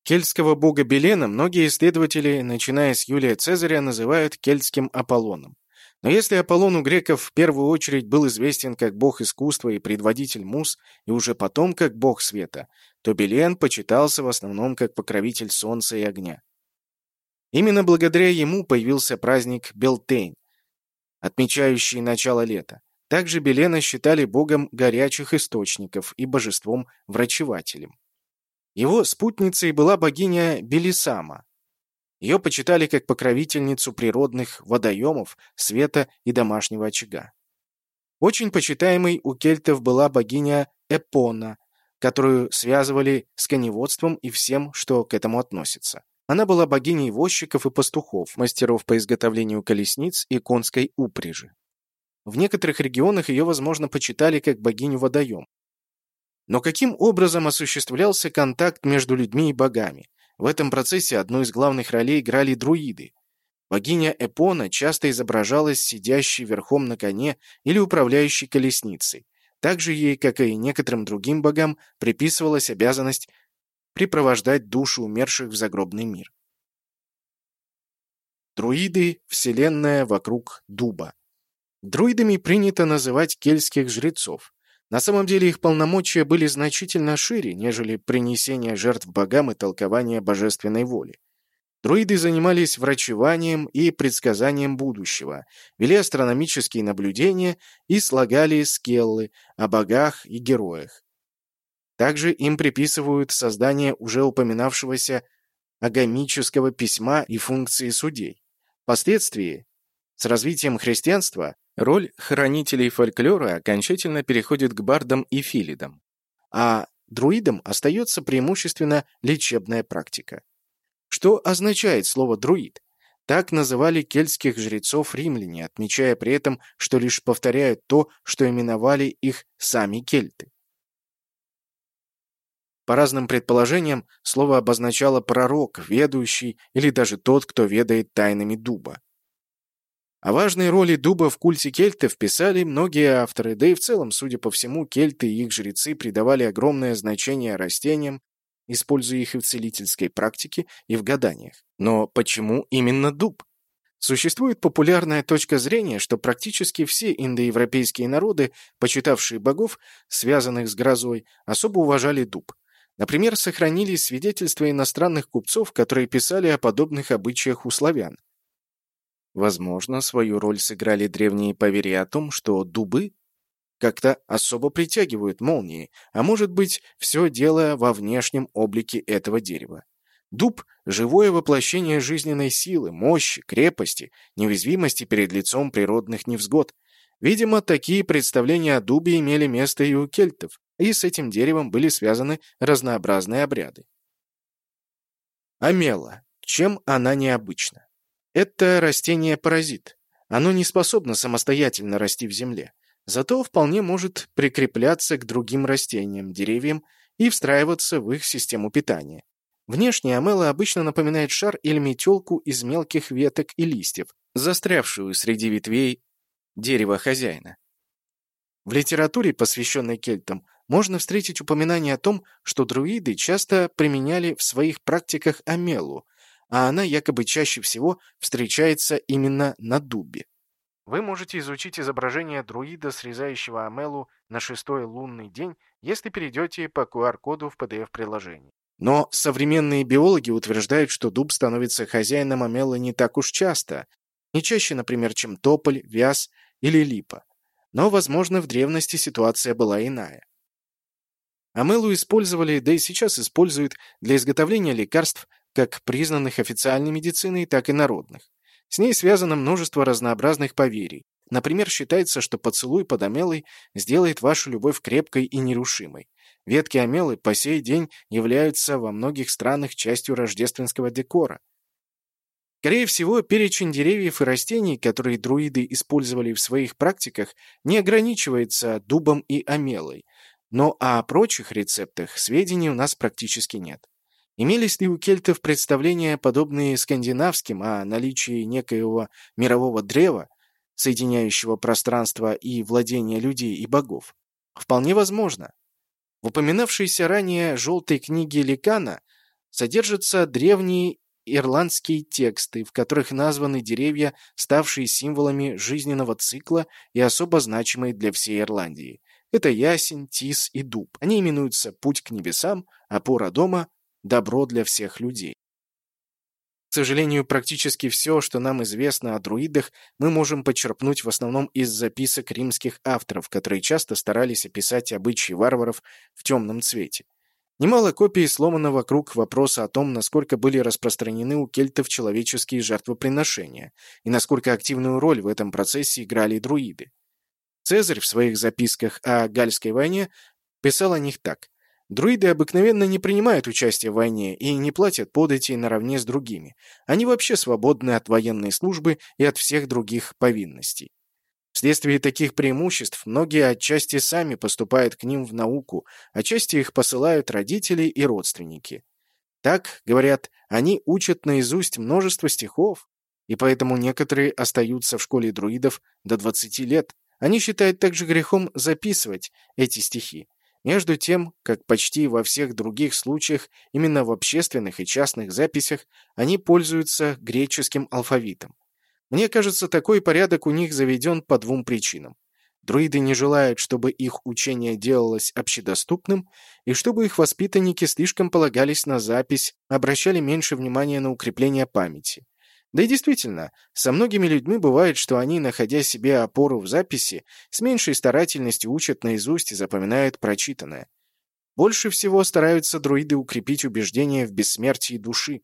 Кельтского бога Белена многие исследователи, начиная с Юлия Цезаря, называют кельтским Аполлоном. Но если Аполлон у греков в первую очередь был известен как бог искусства и предводитель мус, и уже потом как бог света, то Белен почитался в основном как покровитель солнца и огня. Именно благодаря ему появился праздник Белтейн, отмечающий начало лета. Также Белена считали богом горячих источников и божеством-врачевателем. Его спутницей была богиня Белисама. Ее почитали как покровительницу природных водоемов, света и домашнего очага. Очень почитаемой у кельтов была богиня Эпона, которую связывали с коневодством и всем, что к этому относится. Она была богиней возчиков и пастухов, мастеров по изготовлению колесниц и конской упряжи. В некоторых регионах ее, возможно, почитали как богиню-водоем. Но каким образом осуществлялся контакт между людьми и богами? В этом процессе одну из главных ролей играли друиды. Богиня Эпона часто изображалась сидящей верхом на коне или управляющей колесницей. Также ей, как и некоторым другим богам, приписывалась обязанность припровождать души умерших в загробный мир. Друиды – вселенная вокруг дуба. Друидами принято называть кельтских жрецов. На самом деле их полномочия были значительно шире, нежели принесение жертв богам и толкование божественной воли. Друиды занимались врачеванием и предсказанием будущего, вели астрономические наблюдения и слагали скеллы о богах и героях. Также им приписывают создание уже упоминавшегося агамического письма и функции судей. Впоследствии, с развитием христианства, Роль хранителей фольклора окончательно переходит к бардам и филидам, а друидам остается преимущественно лечебная практика. Что означает слово «друид»? Так называли кельтских жрецов римляне, отмечая при этом, что лишь повторяют то, что именовали их сами кельты. По разным предположениям, слово обозначало пророк, ведущий или даже тот, кто ведает тайнами дуба. О важной роли дуба в культе кельтов писали многие авторы, да и в целом, судя по всему, кельты и их жрецы придавали огромное значение растениям, используя их и в целительской практике, и в гаданиях. Но почему именно дуб? Существует популярная точка зрения, что практически все индоевропейские народы, почитавшие богов, связанных с грозой, особо уважали дуб. Например, сохранились свидетельства иностранных купцов, которые писали о подобных обычаях у славян. Возможно, свою роль сыграли древние поверья о том, что дубы как-то особо притягивают молнии, а может быть, все дело во внешнем облике этого дерева. Дуб – живое воплощение жизненной силы, мощи, крепости, неуязвимости перед лицом природных невзгод. Видимо, такие представления о дубе имели место и у кельтов, и с этим деревом были связаны разнообразные обряды. Амела. Чем она необычна? Это растение-паразит. Оно не способно самостоятельно расти в земле. Зато вполне может прикрепляться к другим растениям, деревьям и встраиваться в их систему питания. Внешне амела обычно напоминает шар или метелку из мелких веток и листьев, застрявшую среди ветвей дерева хозяина. В литературе, посвященной кельтам, можно встретить упоминание о том, что друиды часто применяли в своих практиках амелу, а она якобы чаще всего встречается именно на дубе. Вы можете изучить изображение друида, срезающего амелу на шестой лунный день, если перейдете по QR-коду в PDF-приложении. Но современные биологи утверждают, что дуб становится хозяином амелы не так уж часто, не чаще, например, чем тополь, вяз или липа. Но, возможно, в древности ситуация была иная. Амелу использовали, да и сейчас используют для изготовления лекарств как признанных официальной медициной, так и народных. С ней связано множество разнообразных поверий. Например, считается, что поцелуй под амелой сделает вашу любовь крепкой и нерушимой. Ветки амелы по сей день являются во многих странах частью рождественского декора. Скорее всего, перечень деревьев и растений, которые друиды использовали в своих практиках, не ограничивается дубом и амелой, но о прочих рецептах сведений у нас практически нет. Имелись ли у кельтов представления, подобные скандинавским, о наличии некоего мирового древа, соединяющего пространство и владение людей и богов? Вполне возможно. В упоминавшейся ранее «желтой книге Ликана» содержатся древние ирландские тексты, в которых названы деревья, ставшие символами жизненного цикла и особо значимые для всей Ирландии. Это ясень, тис и дуб. Они именуются «Путь к небесам», «Опора дома», «Добро для всех людей». К сожалению, практически все, что нам известно о друидах, мы можем почерпнуть в основном из записок римских авторов, которые часто старались описать обычаи варваров в темном цвете. Немало копий сломано вокруг вопроса о том, насколько были распространены у кельтов человеческие жертвоприношения и насколько активную роль в этом процессе играли друиды. Цезарь в своих записках о Гальской войне писал о них так. Друиды обыкновенно не принимают участие в войне и не платят подати наравне с другими. Они вообще свободны от военной службы и от всех других повинностей. Вследствие таких преимуществ многие отчасти сами поступают к ним в науку, отчасти их посылают родители и родственники. Так, говорят, они учат наизусть множество стихов, и поэтому некоторые остаются в школе друидов до 20 лет. Они считают также грехом записывать эти стихи, между тем, как почти во всех других случаях, именно в общественных и частных записях, они пользуются греческим алфавитом. Мне кажется, такой порядок у них заведен по двум причинам. Друиды не желают, чтобы их учение делалось общедоступным, и чтобы их воспитанники слишком полагались на запись, обращали меньше внимания на укрепление памяти. Да и действительно, со многими людьми бывает, что они, находя себе опору в записи, с меньшей старательностью учат наизусть и запоминают прочитанное. Больше всего стараются друиды укрепить убеждение в бессмертии души.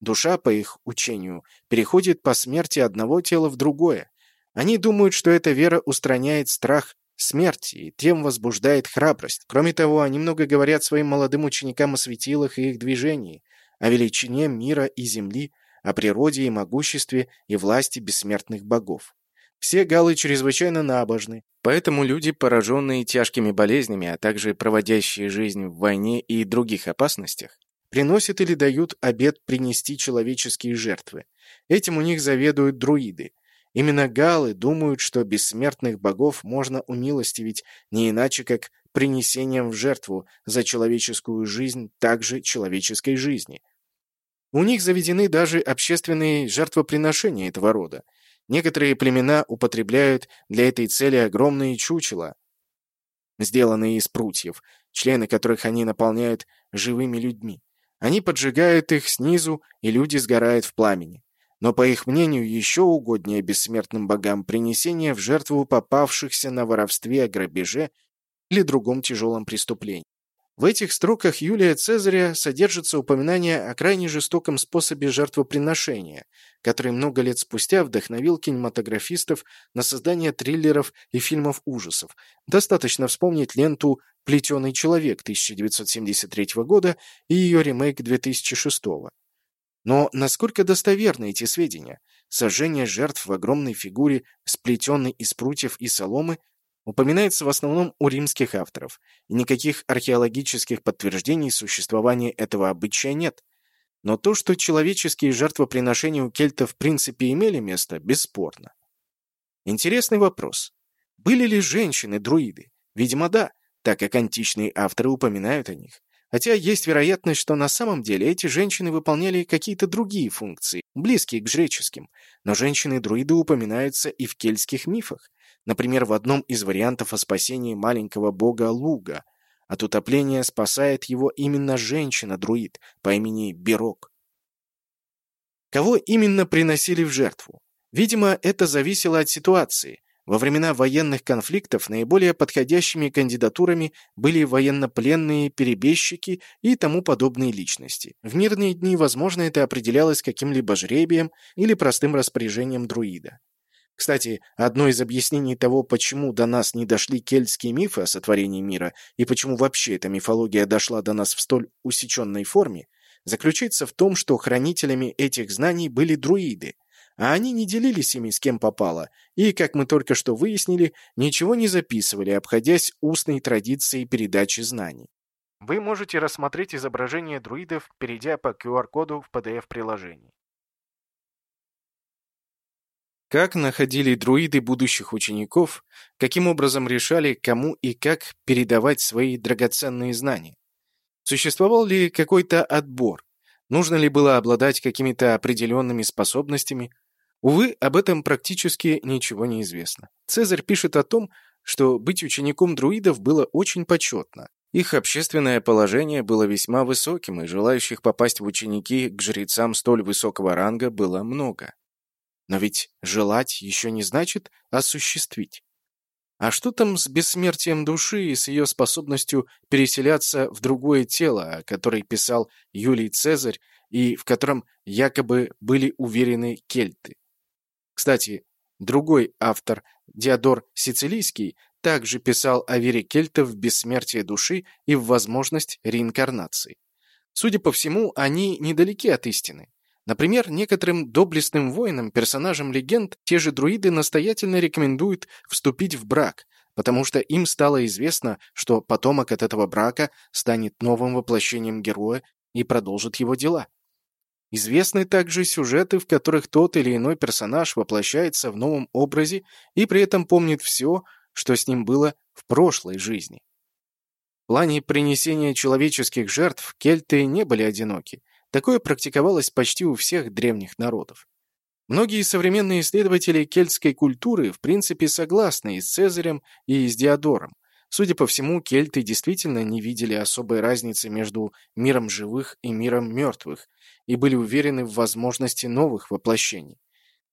Душа, по их учению, переходит по смерти одного тела в другое. Они думают, что эта вера устраняет страх смерти и тем возбуждает храбрость. Кроме того, они много говорят своим молодым ученикам о светилах и их движении, о величине мира и земли, о природе и могуществе и власти бессмертных богов. Все галлы чрезвычайно набожны, поэтому люди, пораженные тяжкими болезнями, а также проводящие жизнь в войне и других опасностях, приносят или дают обет принести человеческие жертвы. Этим у них заведуют друиды. Именно галлы думают, что бессмертных богов можно умилостивить не иначе, как принесением в жертву за человеческую жизнь также человеческой жизни – у них заведены даже общественные жертвоприношения этого рода. Некоторые племена употребляют для этой цели огромные чучела, сделанные из прутьев, члены которых они наполняют живыми людьми. Они поджигают их снизу, и люди сгорают в пламени. Но, по их мнению, еще угоднее бессмертным богам принесение в жертву попавшихся на воровстве, грабеже или другом тяжелом преступлении. В этих строках Юлия Цезаря содержится упоминание о крайне жестоком способе жертвоприношения, который много лет спустя вдохновил кинематографистов на создание триллеров и фильмов ужасов. Достаточно вспомнить ленту «Плетеный человек» 1973 года и ее ремейк 2006 Но насколько достоверны эти сведения? Сожжение жертв в огромной фигуре, сплетенной из прутьев и соломы, упоминается в основном у римских авторов, и никаких археологических подтверждений существования этого обычая нет. Но то, что человеческие жертвоприношения у кельтов в принципе имели место, бесспорно. Интересный вопрос. Были ли женщины-друиды? Видимо, да, так как античные авторы упоминают о них. Хотя есть вероятность, что на самом деле эти женщины выполняли какие-то другие функции, близкие к жреческим. Но женщины-друиды упоминаются и в кельтских мифах. Например, в одном из вариантов о спасении маленького бога Луга. От утопления спасает его именно женщина-друид по имени Бирок. Кого именно приносили в жертву? Видимо, это зависело от ситуации. Во времена военных конфликтов наиболее подходящими кандидатурами были военнопленные перебежчики и тому подобные личности. В мирные дни, возможно, это определялось каким-либо жребием или простым распоряжением друида. Кстати, одно из объяснений того, почему до нас не дошли кельтские мифы о сотворении мира и почему вообще эта мифология дошла до нас в столь усеченной форме, заключается в том, что хранителями этих знаний были друиды, а они не делились ими с кем попало, и, как мы только что выяснили, ничего не записывали, обходясь устной традицией передачи знаний. Вы можете рассмотреть изображение друидов, перейдя по QR-коду в PDF-приложении. Как находили друиды будущих учеников, каким образом решали, кому и как передавать свои драгоценные знания? Существовал ли какой-то отбор? Нужно ли было обладать какими-то определенными способностями? Увы, об этом практически ничего не известно. Цезарь пишет о том, что быть учеником друидов было очень почетно. Их общественное положение было весьма высоким, и желающих попасть в ученики к жрецам столь высокого ранга было много. Но ведь желать еще не значит осуществить. А что там с бессмертием души и с ее способностью переселяться в другое тело, о которой писал Юлий Цезарь и в котором якобы были уверены кельты? Кстати, другой автор, Диодор Сицилийский, также писал о вере кельтов в бессмертие души и в возможность реинкарнации. Судя по всему, они недалеки от истины. Например, некоторым доблестным воинам, персонажам легенд, те же друиды настоятельно рекомендуют вступить в брак, потому что им стало известно, что потомок от этого брака станет новым воплощением героя и продолжит его дела. Известны также сюжеты, в которых тот или иной персонаж воплощается в новом образе и при этом помнит все, что с ним было в прошлой жизни. В плане принесения человеческих жертв кельты не были одиноки. Такое практиковалось почти у всех древних народов. Многие современные исследователи кельтской культуры в принципе согласны и с Цезарем, и с Диодором. Судя по всему, кельты действительно не видели особой разницы между миром живых и миром мертвых и были уверены в возможности новых воплощений.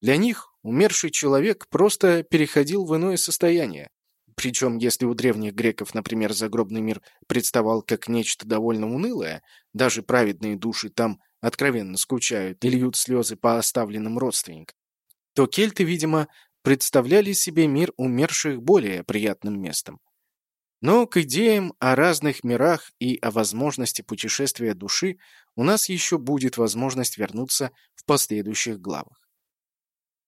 Для них умерший человек просто переходил в иное состояние, причем, если у древних греков, например, загробный мир представал как нечто довольно унылое, даже праведные души там откровенно скучают и льют слезы по оставленным родственникам, то кельты, видимо, представляли себе мир умерших более приятным местом. Но к идеям о разных мирах и о возможности путешествия души у нас еще будет возможность вернуться в последующих главах.